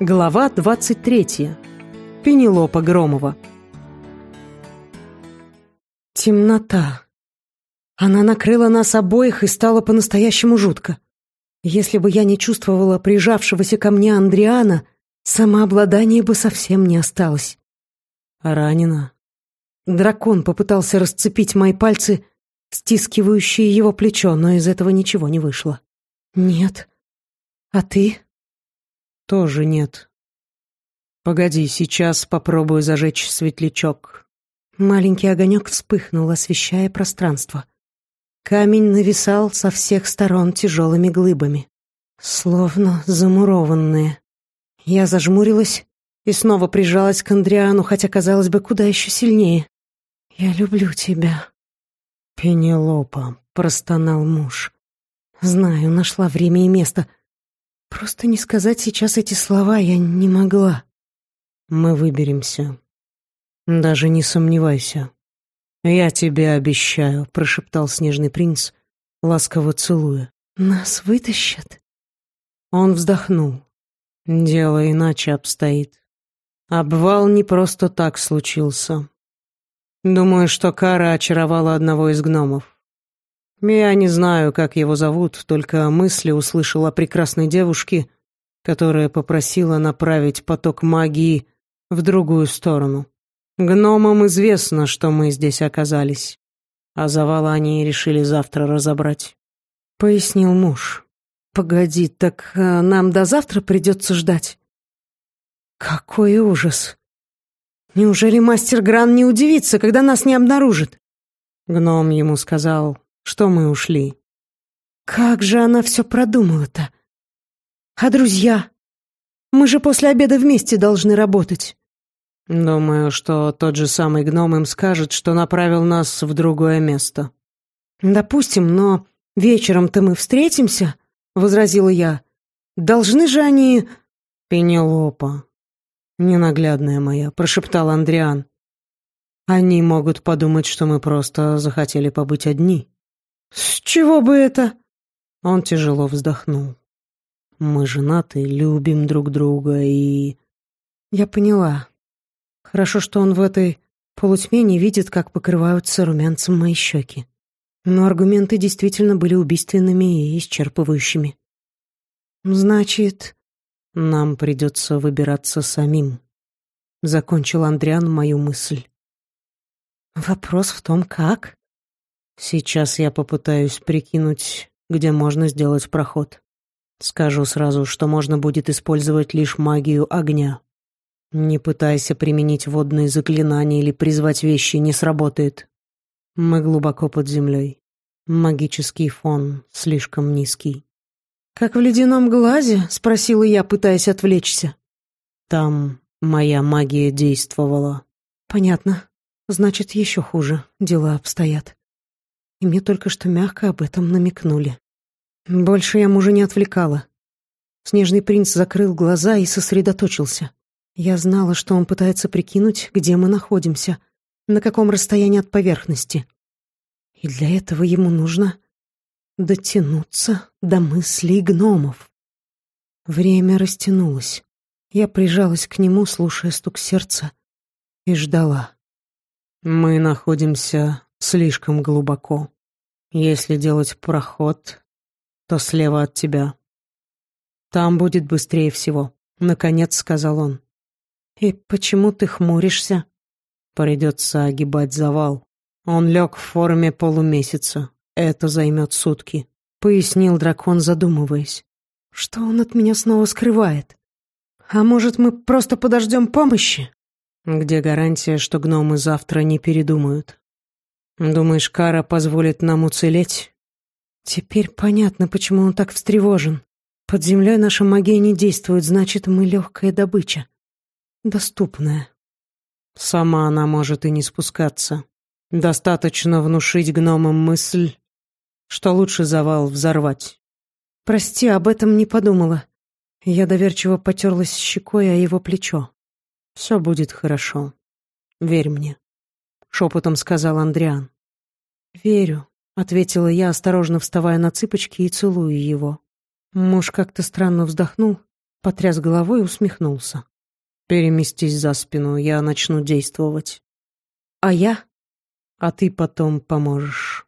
Глава 23. Пенелопа Громова. Темнота. Она накрыла нас обоих и стало по-настоящему жутко. Если бы я не чувствовала прижавшегося ко мне Андриана, самообладания бы совсем не осталось. Ранена. Дракон попытался расцепить мои пальцы, стискивающие его плечо, но из этого ничего не вышло. «Нет. А ты?» «Тоже нет. Погоди, сейчас попробую зажечь светлячок». Маленький огонек вспыхнул, освещая пространство. Камень нависал со всех сторон тяжелыми глыбами, словно замурованные. Я зажмурилась и снова прижалась к Андриану, хотя, казалось бы, куда еще сильнее. «Я люблю тебя». «Пенелопа», — простонал муж. «Знаю, нашла время и место. Просто не сказать сейчас эти слова я не могла». «Мы выберемся. Даже не сомневайся. Я тебе обещаю», — прошептал снежный принц, ласково целуя. «Нас вытащат?» Он вздохнул. «Дело иначе обстоит. Обвал не просто так случился. Думаю, что Кара очаровала одного из гномов. Я не знаю, как его зовут, только мысли услышал о прекрасной девушке, которая попросила направить поток магии в другую сторону. Гномам известно, что мы здесь оказались, а завал они решили завтра разобрать. Пояснил муж. Погоди, так а, нам до завтра придется ждать? Какой ужас! Неужели мастер Гран не удивится, когда нас не обнаружит? Гном ему сказал, что мы ушли. Как же она все продумала-то? А друзья? Мы же после обеда вместе должны работать. Думаю, что тот же самый гном им скажет, что направил нас в другое место. Допустим, но вечером-то мы встретимся, возразила я. Должны же они... Пенелопа, «Ненаглядная моя», — прошептал Андриан. «Они могут подумать, что мы просто захотели побыть одни». «С чего бы это?» Он тяжело вздохнул. «Мы женаты, любим друг друга и...» Я поняла. Хорошо, что он в этой полутьме не видит, как покрываются румянцем мои щеки. Но аргументы действительно были убийственными и исчерпывающими. «Значит, нам придется выбираться самим. Закончил Андриан мою мысль. Вопрос в том, как? Сейчас я попытаюсь прикинуть, где можно сделать проход. Скажу сразу, что можно будет использовать лишь магию огня. Не пытайся применить водные заклинания или призвать вещи, не сработает. Мы глубоко под землей. Магический фон слишком низкий. «Как в ледяном глазе?» — спросила я, пытаясь отвлечься. «Там моя магия действовала». «Понятно. Значит, еще хуже дела обстоят. И мне только что мягко об этом намекнули. Больше я мужа не отвлекала. Снежный принц закрыл глаза и сосредоточился. Я знала, что он пытается прикинуть, где мы находимся, на каком расстоянии от поверхности. И для этого ему нужно дотянуться до мыслей гномов. Время растянулось. Я прижалась к нему, слушая стук сердца, и ждала. «Мы находимся слишком глубоко. Если делать проход, то слева от тебя. Там будет быстрее всего», — наконец сказал он. «И почему ты хмуришься?» «Придется огибать завал. Он лег в форме полумесяца. «Это займет сутки», — пояснил дракон, задумываясь. «Что он от меня снова скрывает? А может, мы просто подождем помощи?» «Где гарантия, что гномы завтра не передумают? Думаешь, Кара позволит нам уцелеть?» «Теперь понятно, почему он так встревожен. Под землей наша магия не действует, значит, мы легкая добыча. Доступная». «Сама она может и не спускаться. Достаточно внушить гномам мысль, что лучше завал взорвать. «Прости, об этом не подумала». Я доверчиво потерлась щекой о его плечо. «Все будет хорошо. Верь мне», — шепотом сказал Андриан. «Верю», — ответила я, осторожно вставая на цыпочки и целуя его. Муж как-то странно вздохнул, потряс головой и усмехнулся. «Переместись за спину, я начну действовать». «А я?» «А ты потом поможешь».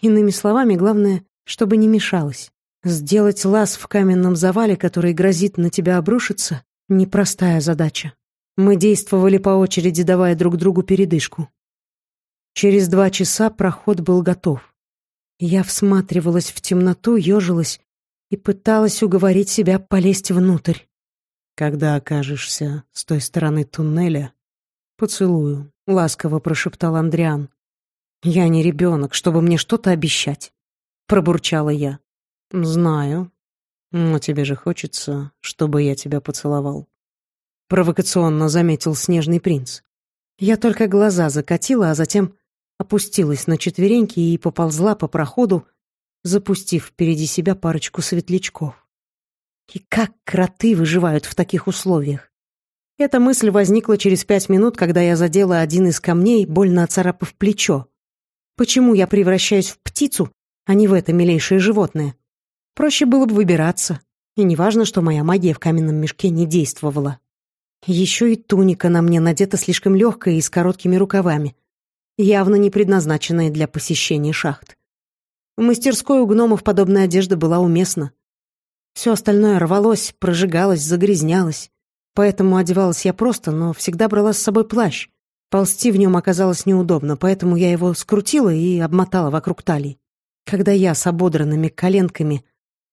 Иными словами, главное, чтобы не мешалось. Сделать лаз в каменном завале, который грозит на тебя обрушиться, непростая задача. Мы действовали по очереди, давая друг другу передышку. Через два часа проход был готов. Я всматривалась в темноту, ежилась и пыталась уговорить себя полезть внутрь. «Когда окажешься с той стороны туннеля, поцелую», — ласково прошептал Андриан. «Я не ребенок, чтобы мне что-то обещать», — пробурчала я. «Знаю. Но тебе же хочется, чтобы я тебя поцеловал». Провокационно заметил снежный принц. Я только глаза закатила, а затем опустилась на четвереньки и поползла по проходу, запустив впереди себя парочку светлячков. И как кроты выживают в таких условиях? Эта мысль возникла через пять минут, когда я задела один из камней, больно оцарапав плечо. Почему я превращаюсь в птицу, а не в это милейшее животное? Проще было бы выбираться. И неважно, что моя магия в каменном мешке не действовала. Еще и туника на мне надета слишком легкая и с короткими рукавами, явно не предназначенная для посещения шахт. В мастерской у гномов подобная одежда была уместна. Все остальное рвалось, прожигалось, загрязнялось. Поэтому одевалась я просто, но всегда брала с собой плащ. Ползти в нем оказалось неудобно, поэтому я его скрутила и обмотала вокруг талии. Когда я с ободранными коленками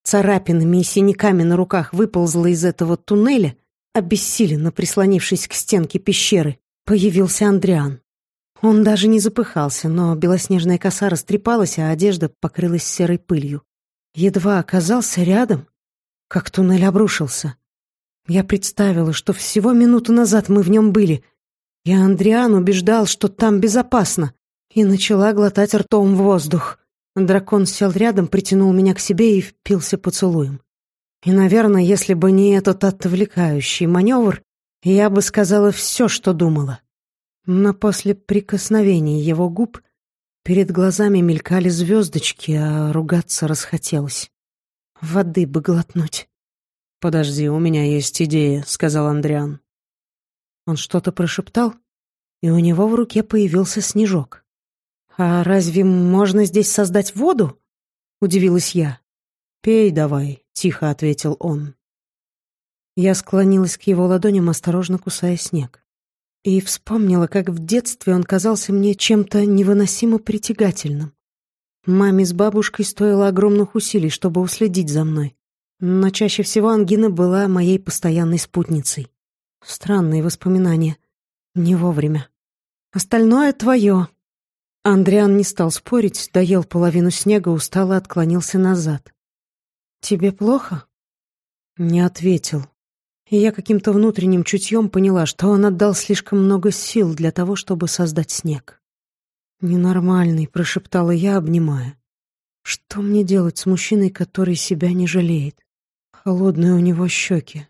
царапинами и синяками на руках выползла из этого туннеля, обессиленно прислонившись к стенке пещеры, появился Андриан. Он даже не запыхался, но белоснежная коса растрепалась, а одежда покрылась серой пылью. Едва оказался рядом, как туннель обрушился. Я представила, что всего минуту назад мы в нем были, и Андриан убеждал, что там безопасно, и начала глотать ртом воздух. Дракон сел рядом, притянул меня к себе и впился поцелуем. И, наверное, если бы не этот отвлекающий маневр, я бы сказала все, что думала. Но после прикосновения его губ перед глазами мелькали звездочки, а ругаться расхотелось. Воды бы глотнуть. «Подожди, у меня есть идея», — сказал Андриан. Он что-то прошептал, и у него в руке появился снежок. «А разве можно здесь создать воду?» — удивилась я. «Пей давай», — тихо ответил он. Я склонилась к его ладоням, осторожно кусая снег. И вспомнила, как в детстве он казался мне чем-то невыносимо притягательным. Маме с бабушкой стоило огромных усилий, чтобы уследить за мной. Но чаще всего Ангина была моей постоянной спутницей. Странные воспоминания. Не вовремя. «Остальное твое», Андриан не стал спорить, доел половину снега, устало отклонился назад. «Тебе плохо?» Не ответил. И я каким-то внутренним чутьем поняла, что он отдал слишком много сил для того, чтобы создать снег. «Ненормальный», — прошептала я, обнимая. «Что мне делать с мужчиной, который себя не жалеет? Холодные у него щеки,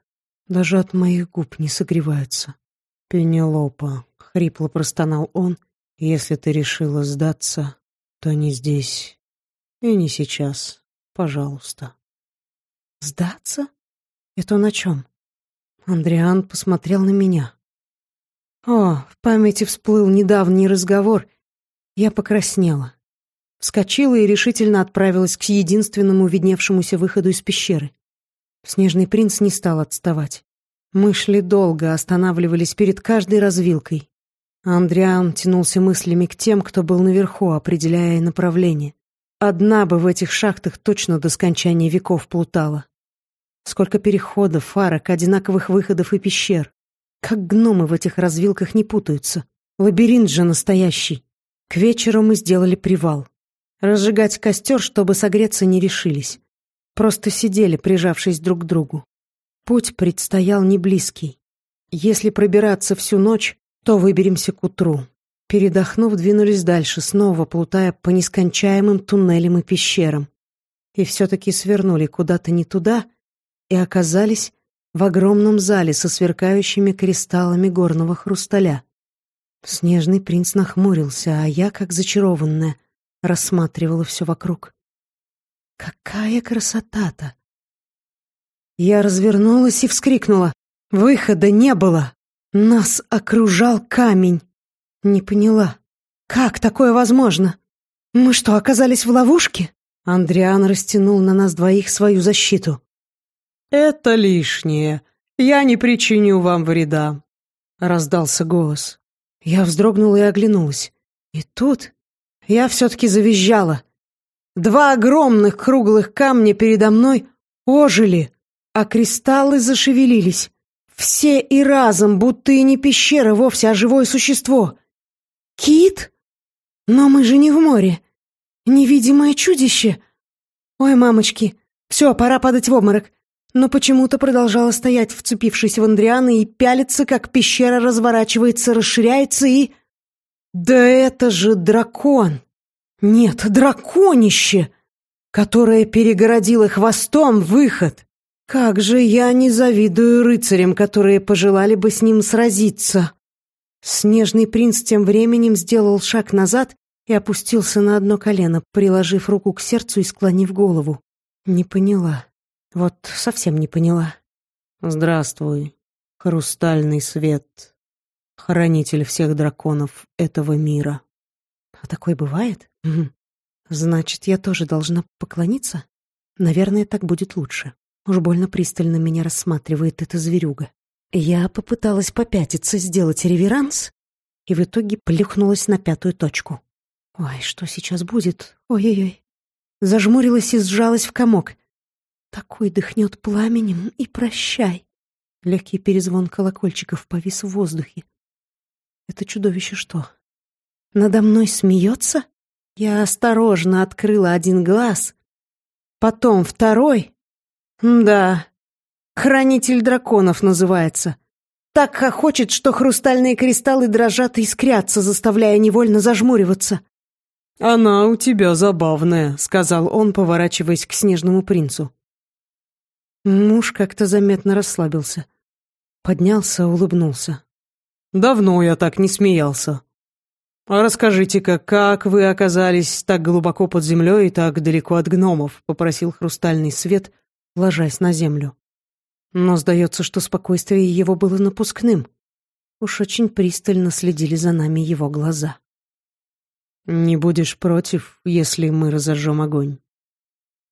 даже от моих губ не согреваются». «Пенелопа», — хрипло простонал он, — если ты решила сдаться, то не здесь и не сейчас, пожалуйста. Сдаться? Это на чем? Андриан посмотрел на меня. О, в памяти всплыл недавний разговор. Я покраснела. Вскочила и решительно отправилась к единственному видневшемуся выходу из пещеры. Снежный принц не стал отставать. Мы шли долго, останавливались перед каждой развилкой. Андриан тянулся мыслями к тем, кто был наверху, определяя направление. Одна бы в этих шахтах точно до скончания веков плутала. Сколько переходов, арок, одинаковых выходов и пещер. Как гномы в этих развилках не путаются. Лабиринт же настоящий. К вечеру мы сделали привал. Разжигать костер, чтобы согреться, не решились. Просто сидели, прижавшись друг к другу. Путь предстоял не близкий. Если пробираться всю ночь, то выберемся к утру. Передохнув, двинулись дальше, снова плутая по нескончаемым туннелям и пещерам. И все-таки свернули куда-то не туда и оказались в огромном зале со сверкающими кристаллами горного хрусталя. Снежный принц нахмурился, а я, как зачарованная, рассматривала все вокруг. Какая красота-то! Я развернулась и вскрикнула. Выхода не было. Нас окружал камень. Не поняла. Как такое возможно? Мы что, оказались в ловушке? Андриан растянул на нас двоих свою защиту. «Это лишнее. Я не причиню вам вреда», — раздался голос. Я вздрогнула и оглянулась. И тут я все-таки завизжала. Два огромных круглых камня передо мной ожили, а кристаллы зашевелились. Все и разом, будто и не пещера вовсе, а живое существо. Кит? Но мы же не в море. Невидимое чудище. Ой, мамочки, все, пора падать в обморок. Но почему-то продолжала стоять, вцепившись в Андриана, и пялиться, как пещера разворачивается, расширяется и... Да это же дракон! Нет, драконище, которое перегородило хвостом выход. Как же я не завидую рыцарям, которые пожелали бы с ним сразиться. Снежный принц тем временем сделал шаг назад и опустился на одно колено, приложив руку к сердцу и склонив голову. Не поняла. Вот совсем не поняла. Здравствуй, хрустальный свет, хранитель всех драконов этого мира. А такое бывает? Значит, я тоже должна поклониться? Наверное, так будет лучше. Уж больно пристально меня рассматривает эта зверюга. Я попыталась попятиться, сделать реверанс, и в итоге плюхнулась на пятую точку. Ой, что сейчас будет? Ой-ой-ой. Зажмурилась и сжалась в комок. Такой дыхнет пламенем и прощай. Легкий перезвон колокольчиков повис в воздухе. Это чудовище что? Надо мной смеется? Я осторожно открыла один глаз, потом второй, да, хранитель драконов называется. Так хохочет, что хрустальные кристаллы дрожат и искрятся, заставляя невольно зажмуриваться. «Она у тебя забавная», — сказал он, поворачиваясь к снежному принцу. Муж как-то заметно расслабился. Поднялся, улыбнулся. «Давно я так не смеялся. А расскажите-ка, как вы оказались так глубоко под землей и так далеко от гномов?» — попросил хрустальный свет, ложась на землю. Но сдается, что спокойствие его было напускным. Уж очень пристально следили за нами его глаза. «Не будешь против, если мы разожжем огонь?»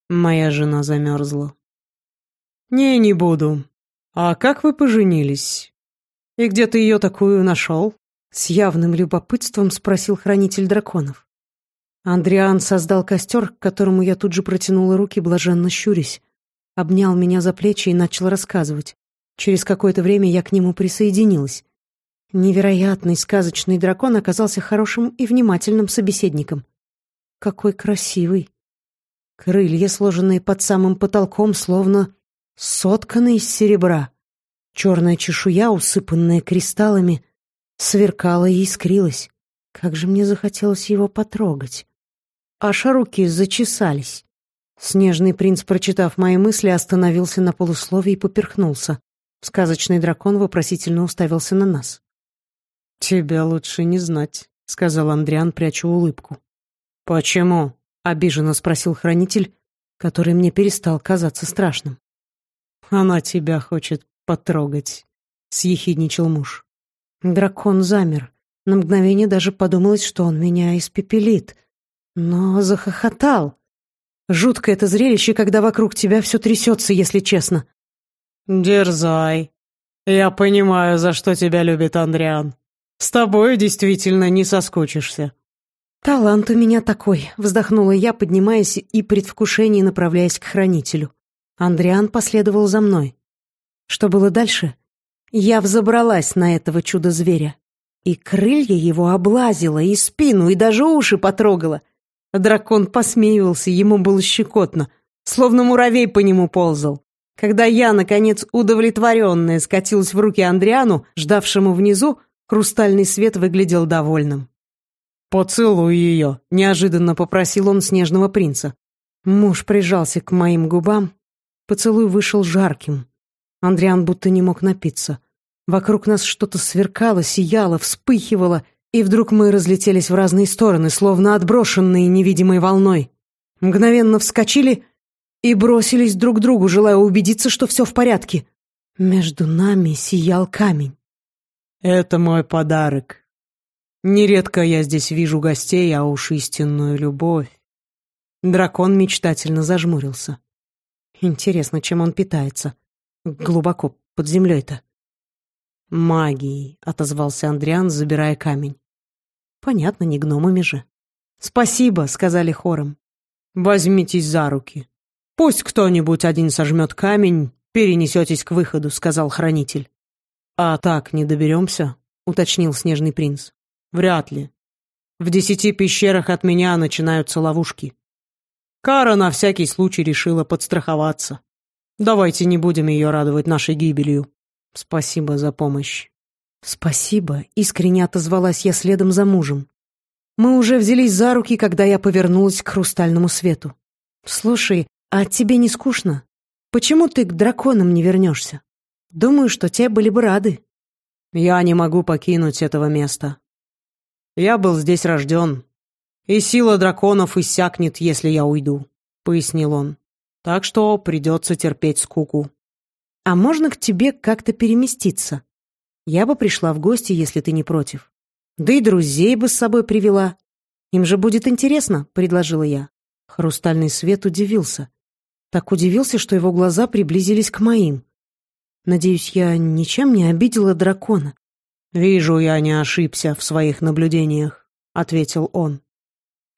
Моя жена замерзла. «Не, не буду. А как вы поженились? И где ты ее такую нашел?» С явным любопытством спросил хранитель драконов. Андриан создал костер, к которому я тут же протянула руки, блаженно щурясь обнял меня за плечи и начал рассказывать. Через какое-то время я к нему присоединилась. Невероятный сказочный дракон оказался хорошим и внимательным собеседником. Какой красивый. Крылья, сложенные под самым потолком, словно сотканы из серебра. Черная чешуя, усыпанная кристаллами, сверкала и искрилась. Как же мне захотелось его потрогать. Аж руки зачесались. Снежный принц, прочитав мои мысли, остановился на полусловии и поперхнулся. Сказочный дракон вопросительно уставился на нас. «Тебя лучше не знать», — сказал Андриан, пряча улыбку. «Почему?» — обиженно спросил хранитель, который мне перестал казаться страшным. «Она тебя хочет потрогать», — съехидничал муж. Дракон замер. На мгновение даже подумалось, что он меня испепелит. Но захохотал. Жуткое это зрелище, когда вокруг тебя все трясется, если честно. Дерзай. Я понимаю, за что тебя любит Андриан. С тобой действительно не соскучишься. Талант у меня такой, вздохнула я, поднимаясь и предвкушение направляясь к хранителю. Андриан последовал за мной. Что было дальше? Я взобралась на этого чудо-зверя. И крылья его облазила, и спину, и даже уши потрогала. Дракон посмеивался, ему было щекотно, словно муравей по нему ползал. Когда я, наконец, удовлетворенная, скатилась в руки Андриану, ждавшему внизу, хрустальный свет выглядел довольным. «Поцелуй ее», — неожиданно попросил он снежного принца. Муж прижался к моим губам. Поцелуй вышел жарким. Андриан будто не мог напиться. Вокруг нас что-то сверкало, сияло, вспыхивало, и вдруг мы разлетелись в разные стороны, словно отброшенные невидимой волной. Мгновенно вскочили и бросились друг к другу, желая убедиться, что все в порядке. Между нами сиял камень. «Это мой подарок. Нередко я здесь вижу гостей, а уж истинную любовь». Дракон мечтательно зажмурился. Интересно, чем он питается? Глубоко под землей-то. «Магией», — отозвался Андриан, забирая камень. «Понятно, не гномами же». «Спасибо», — сказали хором. «Возьмитесь за руки. Пусть кто-нибудь один сожмет камень, перенесетесь к выходу», — сказал хранитель. «А так не доберемся?» — уточнил снежный принц. «Вряд ли. В десяти пещерах от меня начинаются ловушки. Кара на всякий случай решила подстраховаться. Давайте не будем ее радовать нашей гибелью». Спасибо за помощь. Спасибо, искренне отозвалась я следом за мужем. Мы уже взялись за руки, когда я повернулась к хрустальному свету. Слушай, а тебе не скучно? Почему ты к драконам не вернешься? Думаю, что те были бы рады. Я не могу покинуть этого места. Я был здесь рожден, и сила драконов иссякнет, если я уйду, пояснил он. Так что придется терпеть скуку. «А можно к тебе как-то переместиться? Я бы пришла в гости, если ты не против. Да и друзей бы с собой привела. Им же будет интересно», — предложила я. Хрустальный свет удивился. Так удивился, что его глаза приблизились к моим. Надеюсь, я ничем не обидела дракона. «Вижу, я не ошибся в своих наблюдениях», — ответил он.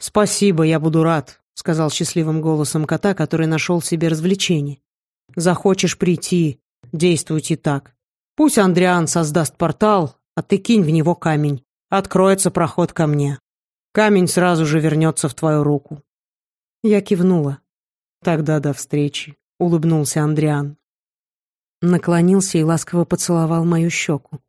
«Спасибо, я буду рад», — сказал счастливым голосом кота, который нашел себе развлечение. Захочешь прийти, действуйте так. Пусть Андриан создаст портал, а ты кинь в него камень. Откроется проход ко мне. Камень сразу же вернется в твою руку. Я кивнула. Тогда до встречи, улыбнулся Андриан. Наклонился и ласково поцеловал мою щеку.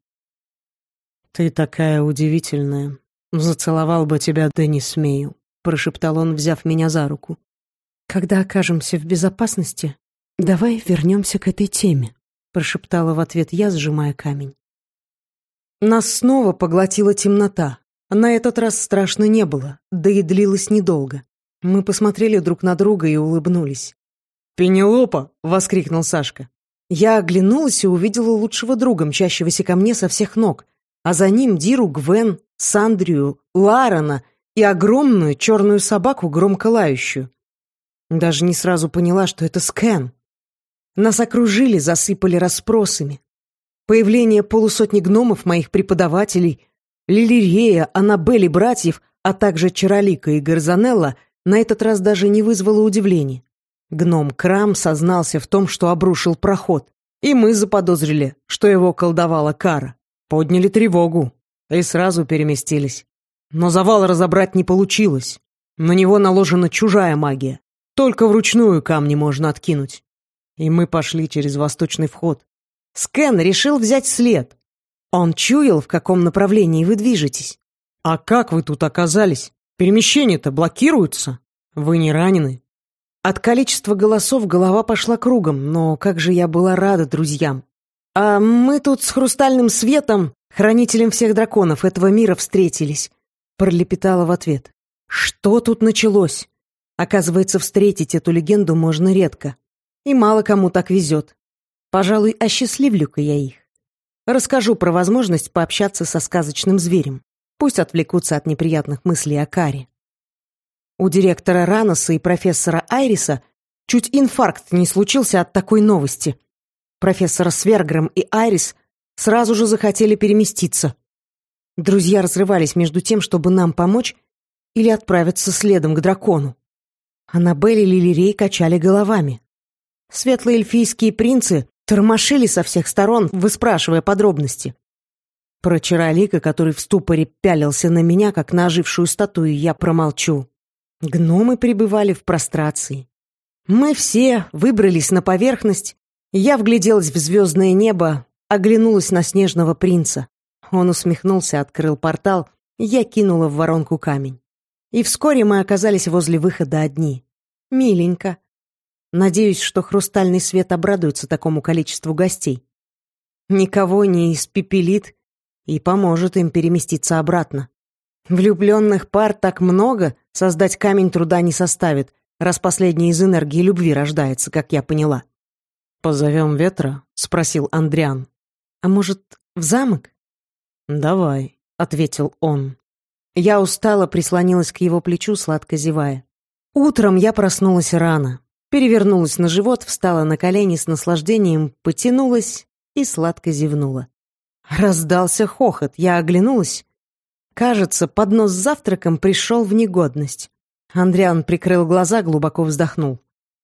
Ты такая удивительная. Зацеловал бы тебя, да не смею, прошептал он, взяв меня за руку. Когда окажемся в безопасности, «Давай вернемся к этой теме», — прошептала в ответ я, сжимая камень. Нас снова поглотила темнота. На этот раз страшно не было, да и длилось недолго. Мы посмотрели друг на друга и улыбнулись. «Пенелопа!» — воскликнул Сашка. Я оглянулась и увидела лучшего друга, мчащегося ко мне со всех ног, а за ним Диру, Гвен, Сандрию, Ларана и огромную черную собаку, громко лающую. Даже не сразу поняла, что это Скэн. Нас окружили, засыпали расспросами. Появление полусотни гномов, моих преподавателей, Лилирея, Аннабель и братьев, а также Чаролика и Гарзанелла на этот раз даже не вызвало удивления. Гном Крам сознался в том, что обрушил проход, и мы заподозрили, что его колдовала Кара. Подняли тревогу и сразу переместились. Но завал разобрать не получилось. На него наложена чужая магия. Только вручную камни можно откинуть и мы пошли через восточный вход. Скэн решил взять след. Он чуял, в каком направлении вы движетесь. А как вы тут оказались? Перемещения-то блокируются. Вы не ранены? От количества голосов голова пошла кругом, но как же я была рада друзьям. А мы тут с хрустальным светом, хранителем всех драконов этого мира, встретились. Пролепетала в ответ. Что тут началось? Оказывается, встретить эту легенду можно редко. И мало кому так везет. Пожалуй, осчастливлю-ка я их. Расскажу про возможность пообщаться со сказочным зверем. Пусть отвлекутся от неприятных мыслей о каре. У директора Раноса и профессора Айриса чуть инфаркт не случился от такой новости. Профессор Сверграм и Айрис сразу же захотели переместиться. Друзья разрывались между тем, чтобы нам помочь или отправиться следом к дракону. Аннабель и Лилирей качали головами. Светлые эльфийские принцы тормошили со всех сторон, выспрашивая подробности. Про Чаролика, который в ступоре пялился на меня, как на ожившую статую, я промолчу. Гномы пребывали в прострации. Мы все выбрались на поверхность, я вгляделась в звездное небо, оглянулась на снежного принца. Он усмехнулся, открыл портал, я кинула в воронку камень. И вскоре мы оказались возле выхода одни. Миленько. Надеюсь, что хрустальный свет обрадуется такому количеству гостей. Никого не испепелит и поможет им переместиться обратно. Влюбленных пар так много, создать камень труда не составит, раз последняя из энергии любви рождается, как я поняла. «Позовем ветра?» — спросил Андриан. «А может, в замок?» «Давай», — ответил он. Я устало прислонилась к его плечу, сладко зевая. Утром я проснулась рано, перевернулась на живот, встала на колени с наслаждением, потянулась и сладко зевнула. Раздался хохот, я оглянулась. Кажется, поднос с завтраком пришел в негодность. Андриан прикрыл глаза, глубоко вздохнул.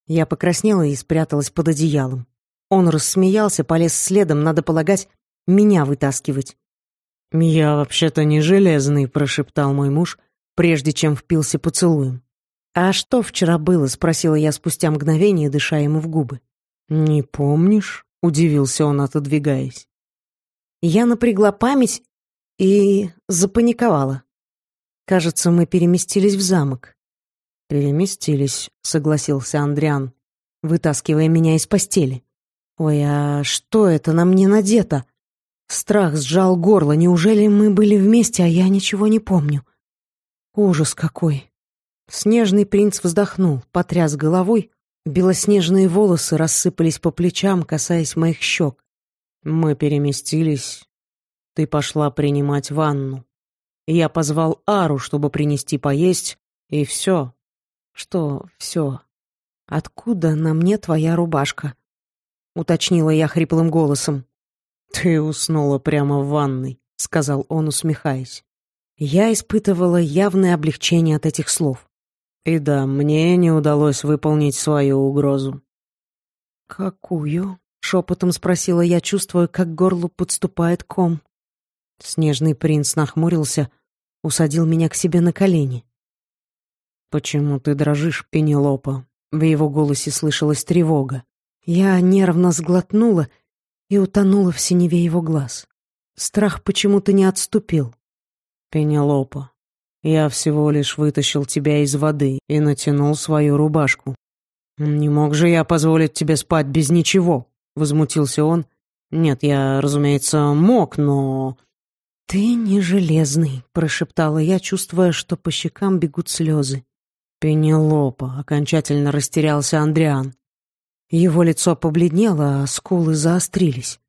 Я покраснела и спряталась под одеялом. Он рассмеялся, полез следом, надо полагать, меня вытаскивать. «Я вообще-то не железный», — прошептал мой муж, прежде чем впился поцелуем. «А что вчера было?» — спросила я спустя мгновение, дыша ему в губы. «Не помнишь?» — удивился он, отодвигаясь. Я напрягла память и запаниковала. Кажется, мы переместились в замок. «Переместились», — согласился Андриан, вытаскивая меня из постели. Ой, а что это на мне надето? Страх сжал горло. Неужели мы были вместе, а я ничего не помню? Ужас какой. Снежный принц вздохнул, потряс головой. Белоснежные волосы рассыпались по плечам, касаясь моих щек. Мы переместились. Ты пошла принимать ванну. Я позвал Ару, чтобы принести поесть, и все. Что все? Откуда на мне твоя рубашка? — уточнила я хриплым голосом. «Ты уснула прямо в ванной», — сказал он, усмехаясь. Я испытывала явное облегчение от этих слов. «И да, мне не удалось выполнить свою угрозу». «Какую?» — шепотом спросила я, чувствуя, как горлу подступает ком. Снежный принц нахмурился, усадил меня к себе на колени. «Почему ты дрожишь, Пенелопа?» В его голосе слышалась тревога. Я нервно сглотнула и утонула в синеве его глаз. Страх почему-то не отступил. «Пенелопа, я всего лишь вытащил тебя из воды и натянул свою рубашку. Не мог же я позволить тебе спать без ничего?» — возмутился он. «Нет, я, разумеется, мог, но...» «Ты не железный», — прошептала я, чувствуя, что по щекам бегут слезы. «Пенелопа», — окончательно растерялся Андриан. Его лицо побледнело, а скулы заострились.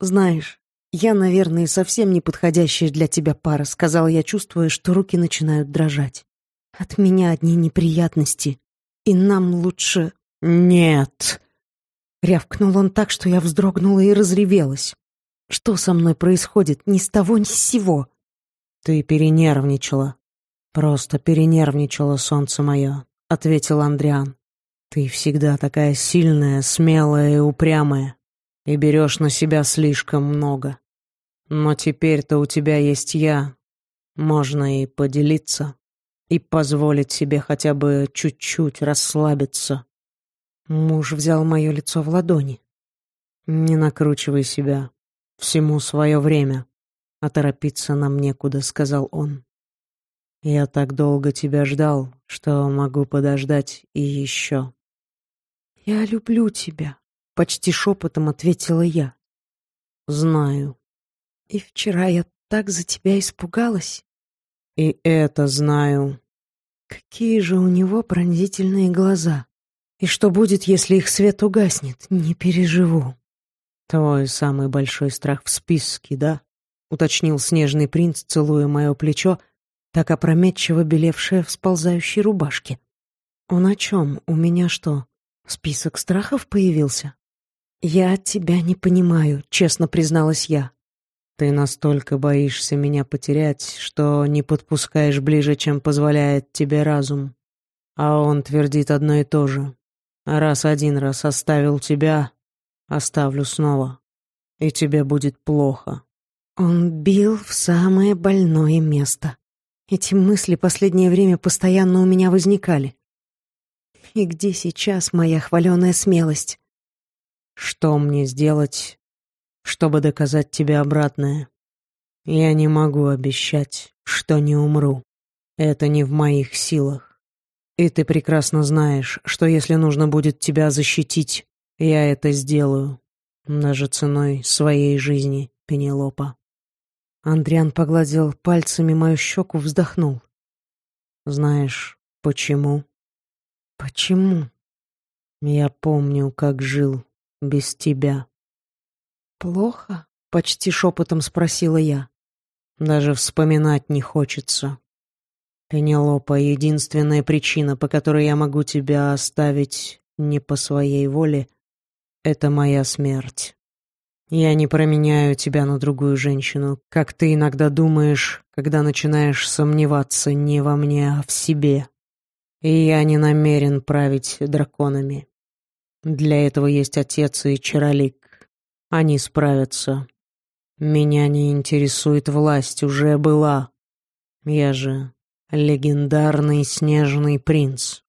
«Знаешь, я, наверное, совсем не подходящая для тебя пара», — сказала я, чувствуя, что руки начинают дрожать. «От меня одни неприятности, и нам лучше...» «Нет!» Рявкнул он так, что я вздрогнула и разревелась. «Что со мной происходит? Ни с того, ни с сего!» «Ты перенервничала. Просто перенервничала, солнце мое», — ответил Андриан. Ты всегда такая сильная, смелая и упрямая, и берешь на себя слишком много. Но теперь-то у тебя есть я. Можно и поделиться, и позволить себе хотя бы чуть-чуть расслабиться. Муж взял мое лицо в ладони. Не накручивай себя. Всему свое время. А торопиться нам некуда, сказал он. Я так долго тебя ждал, что могу подождать и еще. «Я люблю тебя», — почти шепотом ответила я. «Знаю». «И вчера я так за тебя испугалась». «И это знаю». Какие же у него пронзительные глаза. И что будет, если их свет угаснет? Не переживу. Твой самый большой страх в списке, да? Уточнил снежный принц, целуя мое плечо, так опрометчиво белевшее в сползающей рубашке. Он о чем? У меня что, Список страхов появился? Я тебя не понимаю, честно призналась я. Ты настолько боишься меня потерять, что не подпускаешь ближе, чем позволяет тебе разум. А он твердит одно и то же. Раз один раз оставил тебя, оставлю снова. И тебе будет плохо. Он бил в самое больное место. Эти мысли последнее время постоянно у меня возникали. И где сейчас моя хваленая смелость? Что мне сделать, чтобы доказать тебе обратное? Я не могу обещать, что не умру. Это не в моих силах. И ты прекрасно знаешь, что если нужно будет тебя защитить, я это сделаю. Даже ценой своей жизни, Пенелопа. Андриан погладил пальцами мою щеку, вздохнул. Знаешь, почему? Почему? Я помню, как жил без тебя. Плохо? Почти шепотом спросила я. Даже вспоминать не хочется. Пенелопа, единственная причина, по которой я могу тебя оставить не по своей воле, это моя смерть. Я не променяю тебя на другую женщину, как ты иногда думаешь, когда начинаешь сомневаться не во мне, а в себе. И я не намерен править драконами. Для этого есть отец и Чаролик. Они справятся. Меня не интересует власть, уже была. Я же легендарный снежный принц.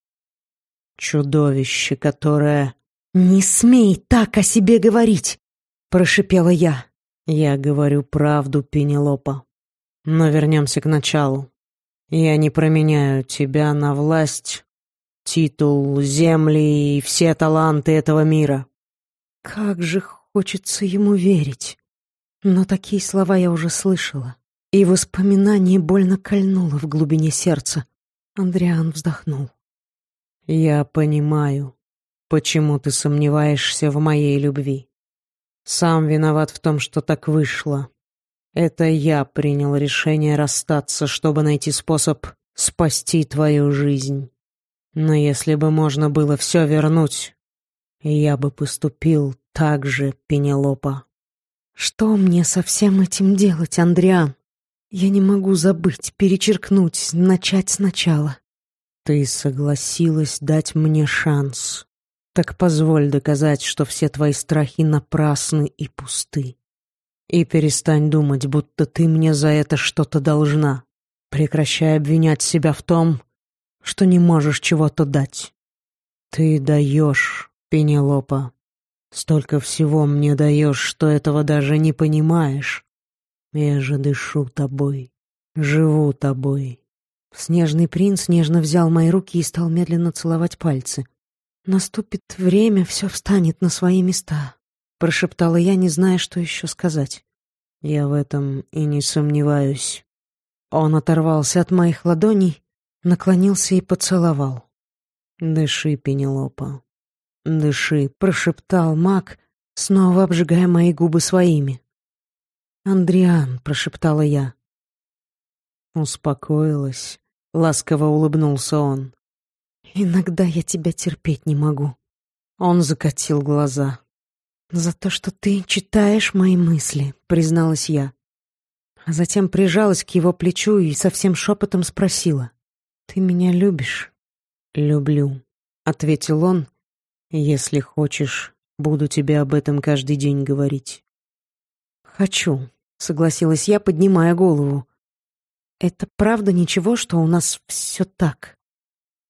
Чудовище, которое... «Не смей так о себе говорить!» — прошипела я. «Я говорю правду, Пенелопа. Но вернемся к началу. Я не променяю тебя на власть, титул, земли и все таланты этого мира». Как же хочется ему верить. Но такие слова я уже слышала, и воспоминание больно кольнуло в глубине сердца. Андриан вздохнул. «Я понимаю, почему ты сомневаешься в моей любви. Сам виноват в том, что так вышло. Это я принял решение расстаться, чтобы найти способ спасти твою жизнь. Но если бы можно было все вернуть, я бы поступил так же, Пенелопа». «Что мне со всем этим делать, Андриан? Я не могу забыть, перечеркнуть, начать сначала». Ты согласилась дать мне шанс. Так позволь доказать, что все твои страхи напрасны и пусты. И перестань думать, будто ты мне за это что-то должна. Прекращай обвинять себя в том, что не можешь чего-то дать. Ты даешь, Пенелопа. Столько всего мне даешь, что этого даже не понимаешь. Я же дышу тобой, живу тобой, Снежный принц нежно взял мои руки и стал медленно целовать пальцы. «Наступит время, все встанет на свои места», — прошептала я, не зная, что еще сказать. «Я в этом и не сомневаюсь». Он оторвался от моих ладоней, наклонился и поцеловал. «Дыши, Пенелопа, дыши», — прошептал маг, снова обжигая мои губы своими. «Андриан», — прошептала я. Успокоилась. Ласково улыбнулся он. «Иногда я тебя терпеть не могу». Он закатил глаза. «За то, что ты читаешь мои мысли», — призналась я. А затем прижалась к его плечу и совсем шепотом спросила. «Ты меня любишь?» «Люблю», — ответил он. «Если хочешь, буду тебе об этом каждый день говорить». «Хочу», — согласилась я, поднимая голову. Это правда ничего, что у нас все так?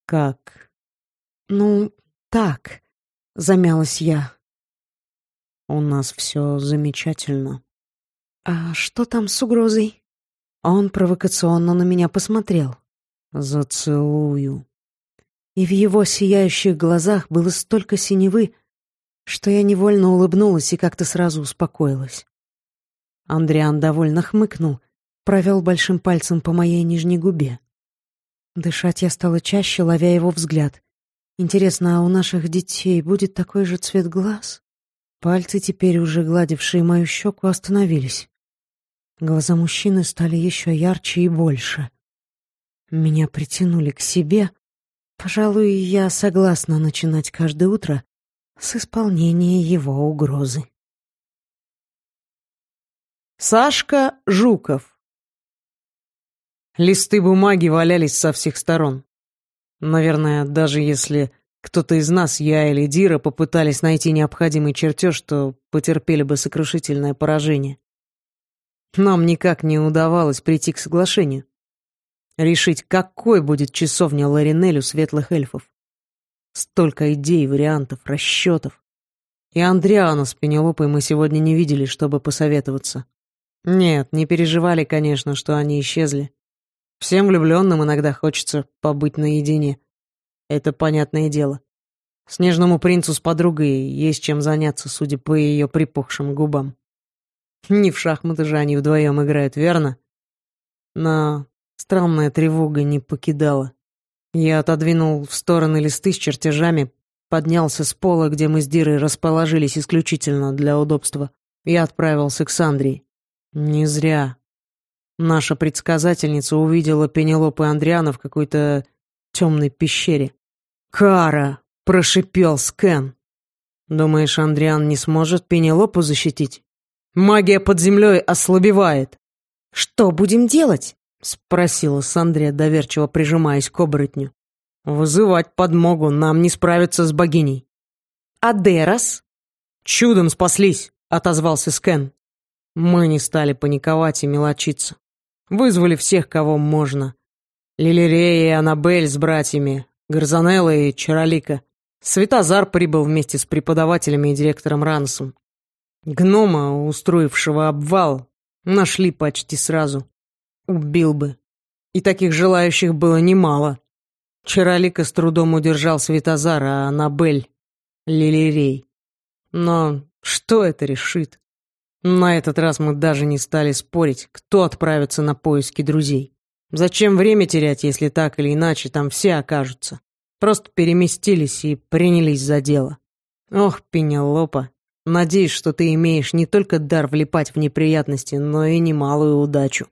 Как? Ну, так, замялась я. У нас все замечательно. А что там с угрозой? Он провокационно на меня посмотрел. Зацелую. И в его сияющих глазах было столько синевы, что я невольно улыбнулась и как-то сразу успокоилась. Андриан довольно хмыкнул провел большим пальцем по моей нижней губе. Дышать я стала чаще, ловя его взгляд. Интересно, а у наших детей будет такой же цвет глаз? Пальцы, теперь уже гладившие мою щеку, остановились. Глаза мужчины стали еще ярче и больше. Меня притянули к себе. Пожалуй, я согласна начинать каждое утро с исполнения его угрозы. Сашка Жуков Листы бумаги валялись со всех сторон. Наверное, даже если кто-то из нас, я или Дира, попытались найти необходимый чертеж, то потерпели бы сокрушительное поражение. Нам никак не удавалось прийти к соглашению. Решить, какой будет часовня Ларинелю светлых эльфов. Столько идей, вариантов, расчетов. И Андриана с Пенелопой мы сегодня не видели, чтобы посоветоваться. Нет, не переживали, конечно, что они исчезли. Всем влюбленным иногда хочется побыть наедине. Это понятное дело. Снежному принцу с подругой есть чем заняться, судя по ее припухшим губам. Не в шахматы же они вдвоем играют, верно? Но странная тревога не покидала. Я отодвинул в стороны листы с чертежами, поднялся с пола, где мы с Дирой расположились исключительно для удобства, и отправился к Сандрии. Не зря. Наша предсказательница увидела Пенелопы Андриана в какой-то темной пещере. «Кара!» — прошипел Скэн. «Думаешь, Андриан не сможет Пенелопу защитить? Магия под землей ослабевает!» «Что будем делать?» — спросила Сандрия, доверчиво прижимаясь к оборотню. «Вызывать подмогу, нам не справиться с богиней». «А Дерос?» «Чудом спаслись», — отозвался Скэн. Мы не стали паниковать и мелочиться. Вызвали всех, кого можно. Лилирея и Аннабель с братьями, Гарзанелла и Чаролика. Светозар прибыл вместе с преподавателями и директором Рансом. Гнома, устроившего обвал, нашли почти сразу. Убил бы. И таких желающих было немало. Чаролика с трудом удержал Светозар, а Аннабель — Лилирей. Но что это решит? На этот раз мы даже не стали спорить, кто отправится на поиски друзей. Зачем время терять, если так или иначе там все окажутся? Просто переместились и принялись за дело. Ох, Пенелопа, надеюсь, что ты имеешь не только дар влипать в неприятности, но и немалую удачу.